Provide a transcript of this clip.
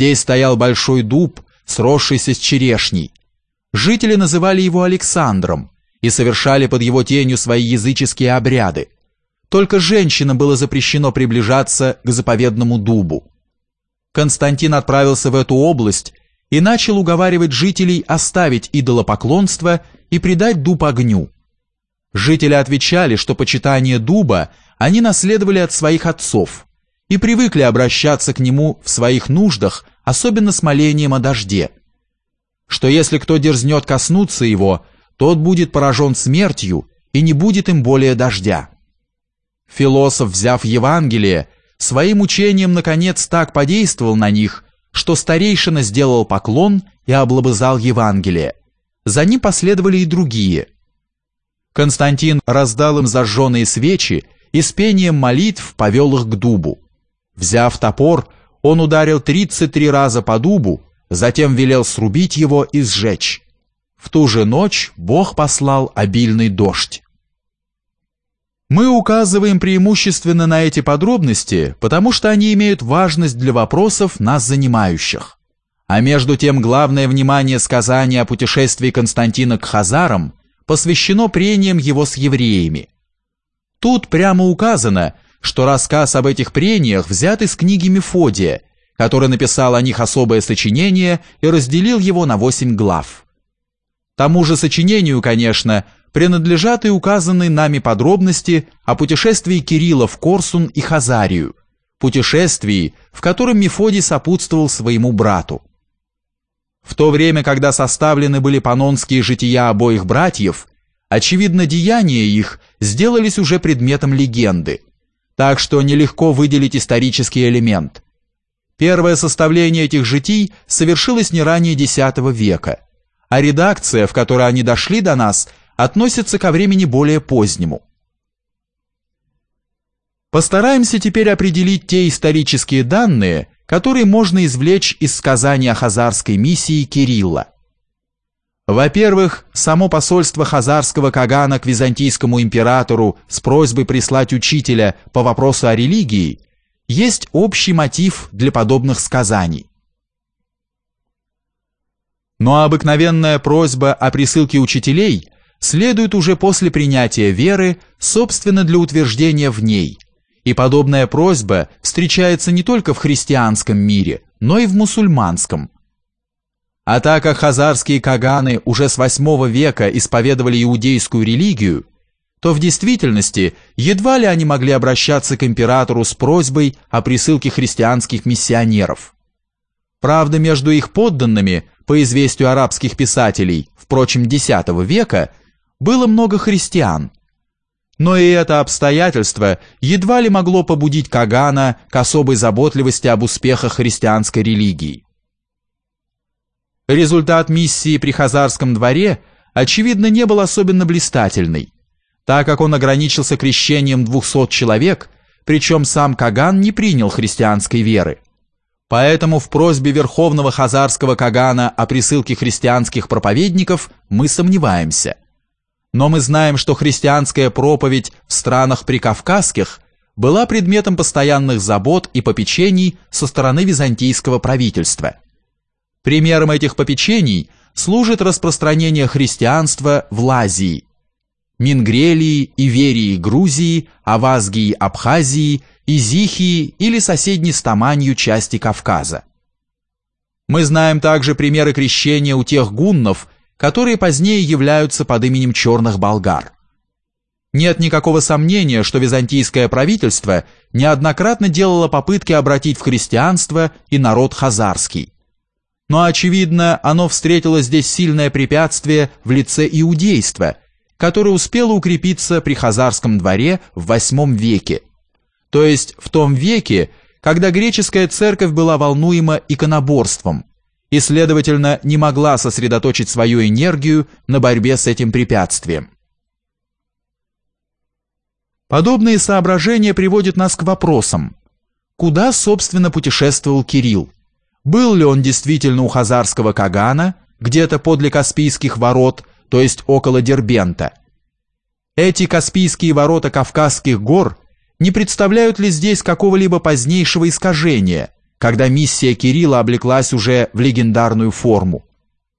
Здесь стоял большой дуб, сросшийся с черешней. Жители называли его Александром и совершали под его тенью свои языческие обряды. Только женщинам было запрещено приближаться к заповедному дубу. Константин отправился в эту область и начал уговаривать жителей оставить идолопоклонство и предать дуб огню. Жители отвечали, что почитание дуба они наследовали от своих отцов и привыкли обращаться к нему в своих нуждах, особенно с молением о дожде. Что если кто дерзнет коснуться его, тот будет поражен смертью и не будет им более дождя. Философ, взяв Евангелие, своим учением наконец так подействовал на них, что старейшина сделал поклон и облобызал Евангелие. За ним последовали и другие. Константин раздал им зажженные свечи и с пением молитв повел их к дубу. Взяв топор, он ударил 33 раза по дубу, затем велел срубить его и сжечь. В ту же ночь Бог послал обильный дождь. Мы указываем преимущественно на эти подробности, потому что они имеют важность для вопросов, нас занимающих. А между тем главное внимание сказания о путешествии Константина к Хазарам посвящено прениям его с евреями. Тут прямо указано, что рассказ об этих прениях взят из книги Мефодия, который написал о них особое сочинение и разделил его на восемь глав. Тому же сочинению, конечно, принадлежат и указанные нами подробности о путешествии Кирилла в Корсун и Хазарию, путешествии, в котором Мефодий сопутствовал своему брату. В то время, когда составлены были панонские жития обоих братьев, очевидно, деяния их сделались уже предметом легенды, так что нелегко выделить исторический элемент. Первое составление этих житий совершилось не ранее X века, а редакция, в которой они дошли до нас – относится ко времени более позднему. Постараемся теперь определить те исторические данные, которые можно извлечь из сказания хазарской миссии Кирилла. Во-первых, само посольство хазарского Кагана к византийскому императору с просьбой прислать учителя по вопросу о религии есть общий мотив для подобных сказаний. Но обыкновенная просьба о присылке учителей следует уже после принятия веры, собственно для утверждения в ней. И подобная просьба встречается не только в христианском мире, но и в мусульманском. А так как хазарские каганы уже с VIII века исповедовали иудейскую религию, то в действительности едва ли они могли обращаться к императору с просьбой о присылке христианских миссионеров. Правда, между их подданными, по известию арабских писателей, впрочем, X века, было много христиан. Но и это обстоятельство едва ли могло побудить Кагана к особой заботливости об успехах христианской религии. Результат миссии при Хазарском дворе, очевидно, не был особенно блистательный, так как он ограничился крещением 200 человек, причем сам Каган не принял христианской веры. Поэтому в просьбе Верховного Хазарского Кагана о присылке христианских проповедников мы сомневаемся – но мы знаем, что христианская проповедь в странах прикавказских была предметом постоянных забот и попечений со стороны византийского правительства. Примером этих попечений служит распространение христианства в Лазии, Мингрелии, Иверии, Грузии, Авазгии, Абхазии, Изихии или соседней с Таманью части Кавказа. Мы знаем также примеры крещения у тех гуннов, которые позднее являются под именем черных болгар. Нет никакого сомнения, что византийское правительство неоднократно делало попытки обратить в христианство и народ хазарский. Но, очевидно, оно встретило здесь сильное препятствие в лице иудейства, которое успело укрепиться при хазарском дворе в VIII веке, то есть в том веке, когда греческая церковь была волнуема иконоборством, и, следовательно, не могла сосредоточить свою энергию на борьбе с этим препятствием. Подобные соображения приводят нас к вопросам. Куда, собственно, путешествовал Кирилл? Был ли он действительно у хазарского Кагана, где-то подле Каспийских ворот, то есть около Дербента? Эти Каспийские ворота Кавказских гор не представляют ли здесь какого-либо позднейшего искажения – когда миссия Кирилла облеклась уже в легендарную форму.